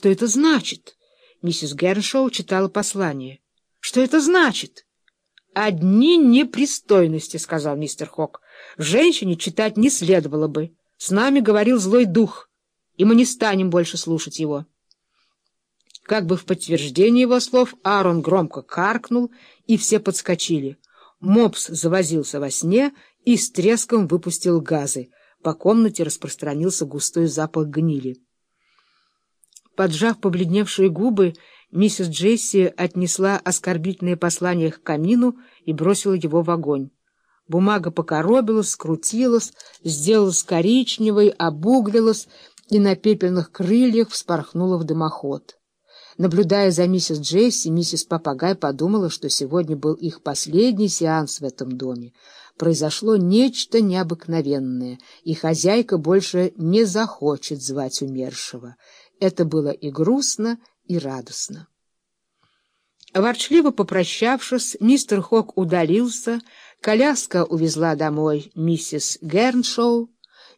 Что это значит? Миссис Герншоу читала послание. Что это значит? Одни непристойности, сказал мистер Хок. Женщине читать не следовало бы. С нами говорил злой дух, и мы не станем больше слушать его. Как бы в подтверждение его слов Аарон громко каркнул, и все подскочили. Мопс завозился во сне и с треском выпустил газы. По комнате распространился густой запах гнили. Поджав побледневшие губы, миссис Джесси отнесла оскорбительное послание к камину и бросила его в огонь. Бумага покоробилась, скрутилась, сделалась коричневой, обуглилась и на пепельных крыльях вспорхнула в дымоход. Наблюдая за миссис Джесси, миссис Попагай подумала, что сегодня был их последний сеанс в этом доме. Произошло нечто необыкновенное, и хозяйка больше не захочет звать умершего. Это было и грустно, и радостно. Ворчливо попрощавшись, мистер Хок удалился, коляска увезла домой миссис Герншоу,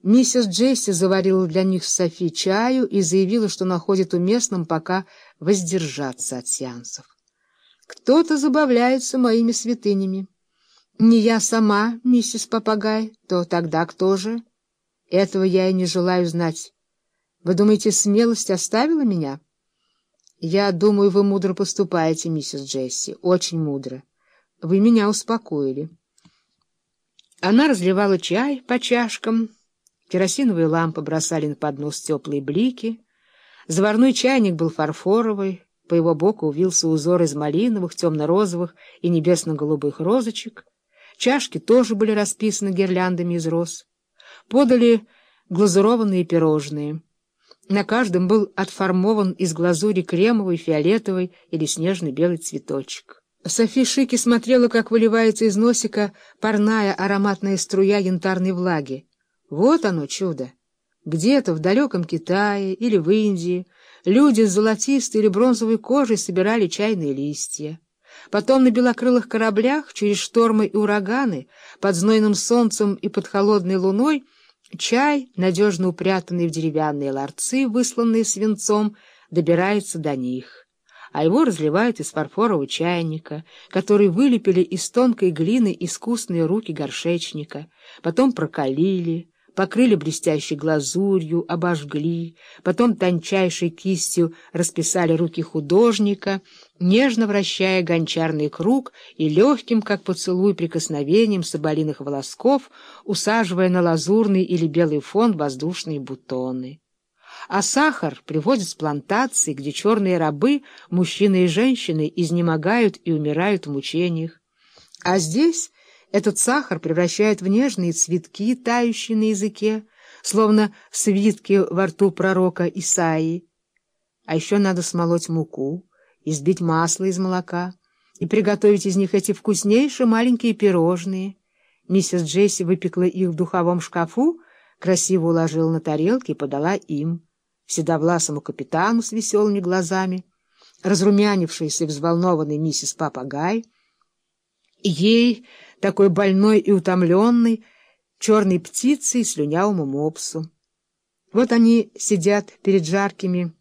миссис Джесси заварила для них Софи чаю и заявила, что находит уместным пока воздержаться от сеансов. Кто-то забавляется моими святынями. Не я сама, миссис Попагай, то тогда кто же? Этого я и не желаю знать. Вы думаете, смелость оставила меня? Я думаю, вы мудро поступаете, миссис Джесси, очень мудро. Вы меня успокоили. Она разливала чай по чашкам, керосиновые лампы бросали на поднос теплые блики, заварной чайник был фарфоровый, по его боку увился узор из малиновых, темно-розовых и небесно-голубых розочек, чашки тоже были расписаны гирляндами из роз. Подали глазурованные пирожные — на каждом был отформован из глазури кремовый, фиолетовый или снежный белый цветочек. Софи Шики смотрела, как выливается из носика парная ароматная струя янтарной влаги. Вот оно чудо! Где-то в далеком Китае или в Индии люди с золотистой или бронзовой кожей собирали чайные листья. Потом на белокрылых кораблях через штормы и ураганы, под знойным солнцем и под холодной луной — Чай, надежно упрятанный в деревянные ларцы, высланные свинцом, добирается до них, а его разливают из фарфорового чайника, который вылепили из тонкой глины искусные руки горшечника, потом прокалили, покрыли блестящей глазурью, обожгли, потом тончайшей кистью расписали руки художника, нежно вращая гончарный круг и легким, как поцелуй, прикосновением соболиных волосков, усаживая на лазурный или белый фон воздушные бутоны. А сахар приводят с плантаций, где черные рабы, мужчины и женщины, изнемогают и умирают в мучениях. А здесь этот сахар превращает в нежные цветки, тающие на языке, словно свитки во рту пророка Исаии. А еще надо смолоть муку, избить масло из молока и приготовить из них эти вкуснейшие маленькие пирожные. Миссис Джесси выпекла их в духовом шкафу, красиво уложила на тарелки и подала им, седовласому капитану с веселыми глазами, разрумянившейся и взволнованной миссис Папагай, ей такой больной и утомленный, черной птицей и слюнявому мопсу. Вот они сидят перед жаркими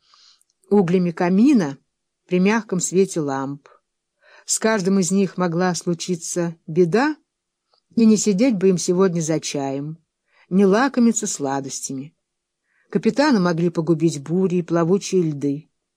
углями камина при мягком свете ламп. С каждым из них могла случиться беда, и не сидеть бы им сегодня за чаем, не лакомиться сладостями. Капитана могли погубить бури и плавучие льды.